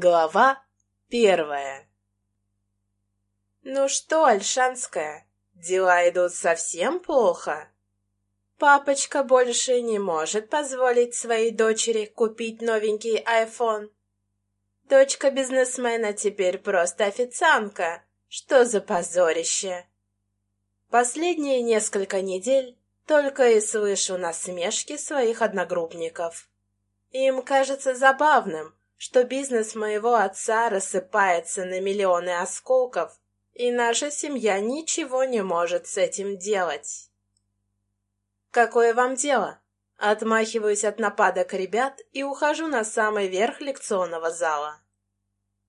Глава первая «Ну что, Альшанская, дела идут совсем плохо? Папочка больше не может позволить своей дочери купить новенький айфон. Дочка бизнесмена теперь просто официантка. Что за позорище?» Последние несколько недель только и слышу насмешки своих одногруппников. Им кажется забавным, что бизнес моего отца рассыпается на миллионы осколков, и наша семья ничего не может с этим делать. Какое вам дело? Отмахиваюсь от нападок ребят и ухожу на самый верх лекционного зала.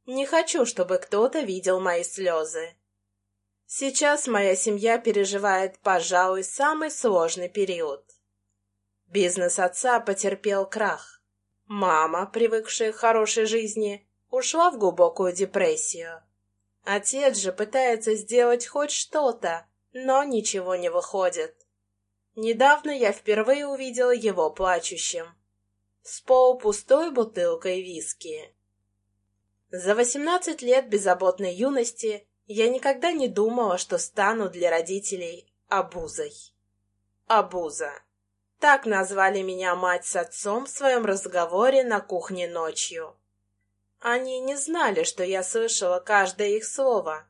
Не хочу, чтобы кто-то видел мои слезы. Сейчас моя семья переживает, пожалуй, самый сложный период. Бизнес отца потерпел крах. Мама, привыкшая к хорошей жизни, ушла в глубокую депрессию. Отец же пытается сделать хоть что-то, но ничего не выходит. Недавно я впервые увидела его плачущим. С полупустой бутылкой виски. За восемнадцать лет беззаботной юности я никогда не думала, что стану для родителей обузой. Обуза. Так назвали меня мать с отцом в своем разговоре на кухне ночью. Они не знали, что я слышала каждое их слово,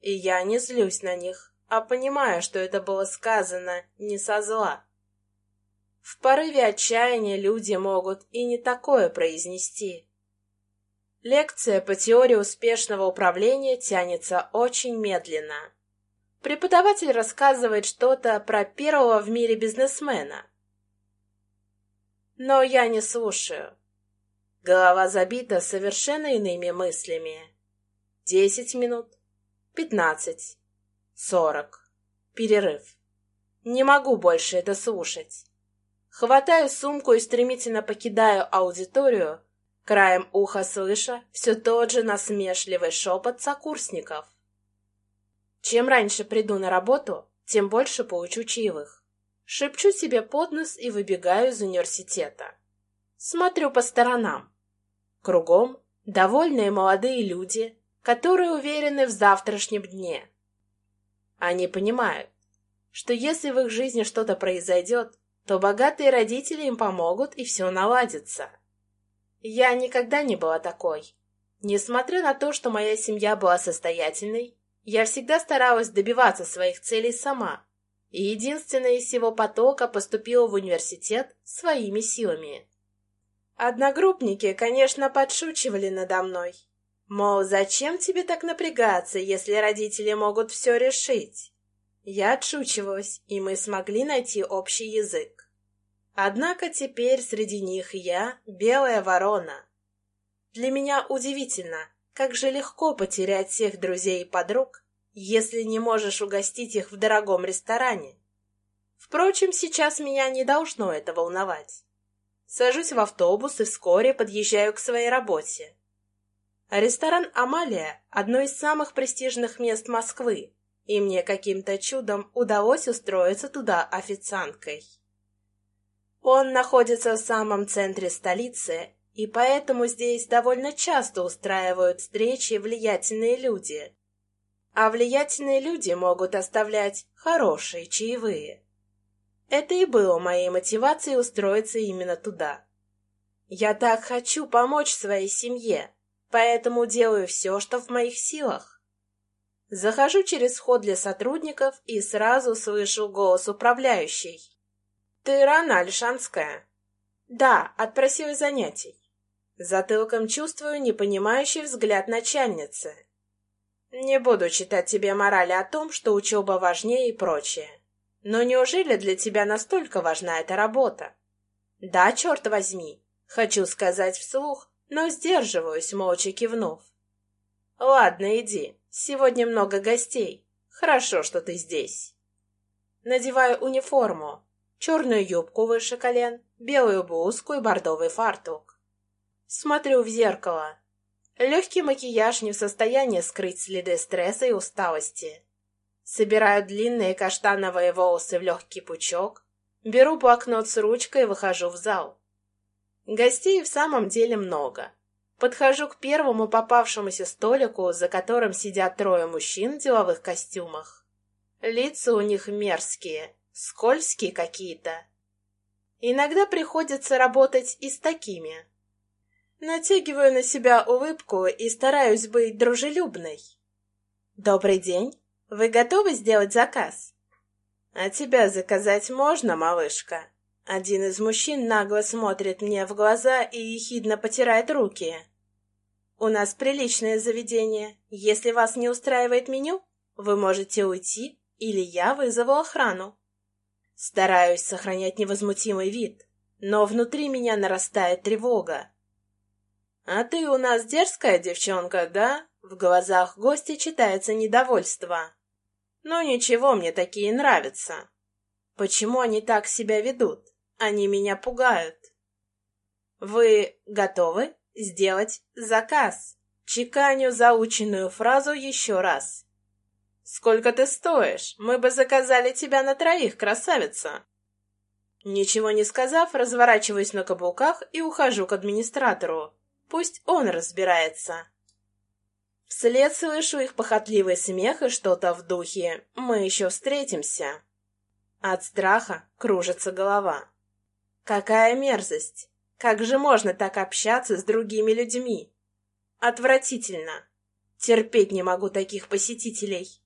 и я не злюсь на них, а понимаю, что это было сказано не со зла. В порыве отчаяния люди могут и не такое произнести. Лекция по теории успешного управления тянется очень медленно. Преподаватель рассказывает что-то про первого в мире бизнесмена, но я не слушаю. Голова забита совершенно иными мыслями. Десять минут, пятнадцать, сорок. Перерыв. Не могу больше это слушать. Хватаю сумку и стремительно покидаю аудиторию, краем уха слыша все тот же насмешливый шепот сокурсников. Чем раньше приду на работу, тем больше получу чаевых. Шепчу себе под нос и выбегаю из университета. Смотрю по сторонам. Кругом довольные молодые люди, которые уверены в завтрашнем дне. Они понимают, что если в их жизни что-то произойдет, то богатые родители им помогут и все наладится. Я никогда не была такой. Несмотря на то, что моя семья была состоятельной, я всегда старалась добиваться своих целей сама и единственная из всего потока поступила в университет своими силами. Одногруппники, конечно, подшучивали надо мной. Мол, зачем тебе так напрягаться, если родители могут все решить? Я отшучивалась, и мы смогли найти общий язык. Однако теперь среди них я — белая ворона. Для меня удивительно, как же легко потерять всех друзей и подруг, если не можешь угостить их в дорогом ресторане. Впрочем, сейчас меня не должно это волновать. Сажусь в автобус и вскоре подъезжаю к своей работе. Ресторан «Амалия» — одно из самых престижных мест Москвы, и мне каким-то чудом удалось устроиться туда официанткой. Он находится в самом центре столицы, и поэтому здесь довольно часто устраивают встречи влиятельные люди, а влиятельные люди могут оставлять хорошие чаевые. Это и было моей мотивацией устроиться именно туда. Я так хочу помочь своей семье, поэтому делаю все, что в моих силах. Захожу через вход для сотрудников и сразу слышу голос управляющей. «Ты рано, Альшанская?» «Да, отпросилась занятий». Затылком чувствую непонимающий взгляд начальницы. Не буду читать тебе морали о том, что учеба важнее и прочее. Но неужели для тебя настолько важна эта работа? Да, черт возьми, хочу сказать вслух, но сдерживаюсь, молча кивнув. Ладно, иди, сегодня много гостей. Хорошо, что ты здесь. Надеваю униформу, черную юбку выше колен, белую блузку и бордовый фартук. Смотрю в зеркало, Легкий макияж не в состоянии скрыть следы стресса и усталости. Собираю длинные каштановые волосы в легкий пучок, беру блокнот с ручкой и выхожу в зал. Гостей в самом деле много. Подхожу к первому попавшемуся столику, за которым сидят трое мужчин в деловых костюмах. Лица у них мерзкие, скользкие какие-то. Иногда приходится работать и с такими. Натягиваю на себя улыбку и стараюсь быть дружелюбной. «Добрый день. Вы готовы сделать заказ?» «А тебя заказать можно, малышка?» Один из мужчин нагло смотрит мне в глаза и ехидно потирает руки. «У нас приличное заведение. Если вас не устраивает меню, вы можете уйти, или я вызову охрану». Стараюсь сохранять невозмутимый вид, но внутри меня нарастает тревога. «А ты у нас дерзкая девчонка, да?» В глазах гостя читается недовольство. «Ну ничего, мне такие нравятся. Почему они так себя ведут? Они меня пугают». «Вы готовы сделать заказ?» Чеканю заученную фразу еще раз. «Сколько ты стоишь? Мы бы заказали тебя на троих, красавица!» Ничего не сказав, разворачиваюсь на каблуках и ухожу к администратору. Пусть он разбирается. Вслед слышу их похотливый смех и что-то в духе «Мы еще встретимся». От страха кружится голова. Какая мерзость! Как же можно так общаться с другими людьми? Отвратительно. Терпеть не могу таких посетителей.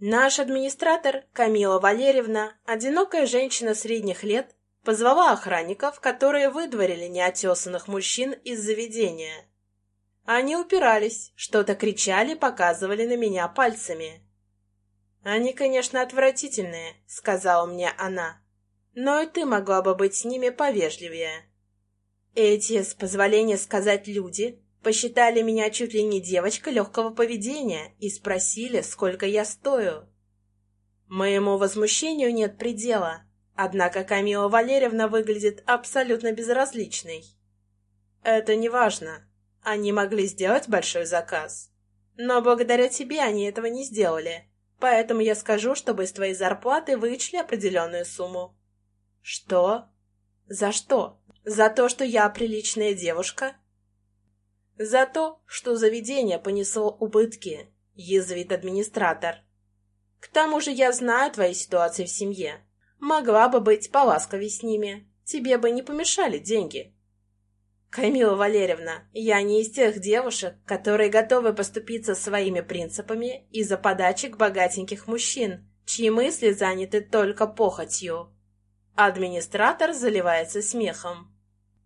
Наш администратор, Камила Валерьевна, одинокая женщина средних лет, позвала охранников, которые выдворили неотесанных мужчин из заведения. Они упирались, что-то кричали, показывали на меня пальцами. «Они, конечно, отвратительные», — сказала мне она, «но и ты могла бы быть с ними повежливее». Эти, с позволения сказать люди, Посчитали меня чуть ли не девочкой легкого поведения и спросили, сколько я стою. Моему возмущению нет предела, однако Камила Валерьевна выглядит абсолютно безразличной. Это не важно. Они могли сделать большой заказ. Но благодаря тебе они этого не сделали. Поэтому я скажу, чтобы из твоей зарплаты вычли определенную сумму. Что? За что? За то, что я приличная девушка? За то, что заведение понесло убытки, язвит администратор. К тому же я знаю твои ситуации в семье. Могла бы быть поласковей с ними. Тебе бы не помешали деньги. Камила Валерьевна, я не из тех девушек, которые готовы поступиться своими принципами из-за подачек богатеньких мужчин, чьи мысли заняты только похотью. Администратор заливается смехом.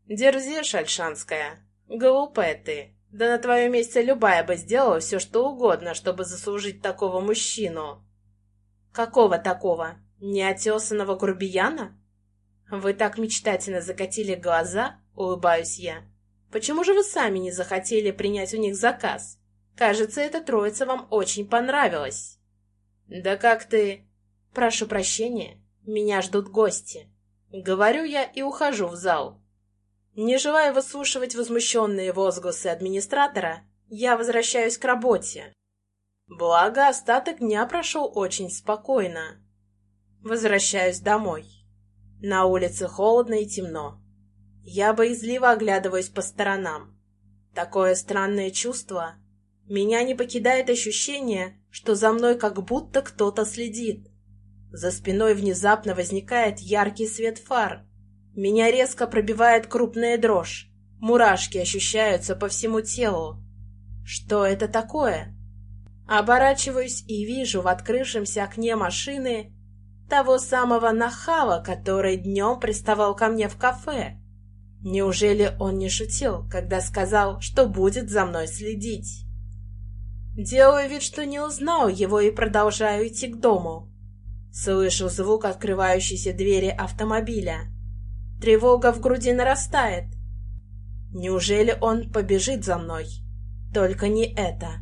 Дерзишь, Альшанская. «Глупая ты. Да на твоем месте любая бы сделала все, что угодно, чтобы заслужить такого мужчину». «Какого такого? Неотесанного грубияна?» «Вы так мечтательно закатили глаза?» — улыбаюсь я. «Почему же вы сами не захотели принять у них заказ? Кажется, эта троица вам очень понравилась». «Да как ты...» «Прошу прощения, меня ждут гости». Говорю я и ухожу в зал. Не желая выслушивать возмущенные возгласы администратора, я возвращаюсь к работе. Благо, остаток дня прошел очень спокойно. Возвращаюсь домой. На улице холодно и темно. Я боязливо оглядываюсь по сторонам. Такое странное чувство. Меня не покидает ощущение, что за мной как будто кто-то следит. За спиной внезапно возникает яркий свет фар — меня резко пробивает крупная дрожь. Мурашки ощущаются по всему телу. Что это такое? Оборачиваюсь и вижу в открывшемся окне машины того самого нахала, который днем приставал ко мне в кафе. Неужели он не шутил, когда сказал, что будет за мной следить? Делаю вид, что не узнал его и продолжаю идти к дому. Слышу звук открывающейся двери автомобиля. Тревога в груди нарастает. Неужели он побежит за мной? Только не это.